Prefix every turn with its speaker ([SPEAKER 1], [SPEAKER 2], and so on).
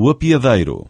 [SPEAKER 1] o apiadeiro.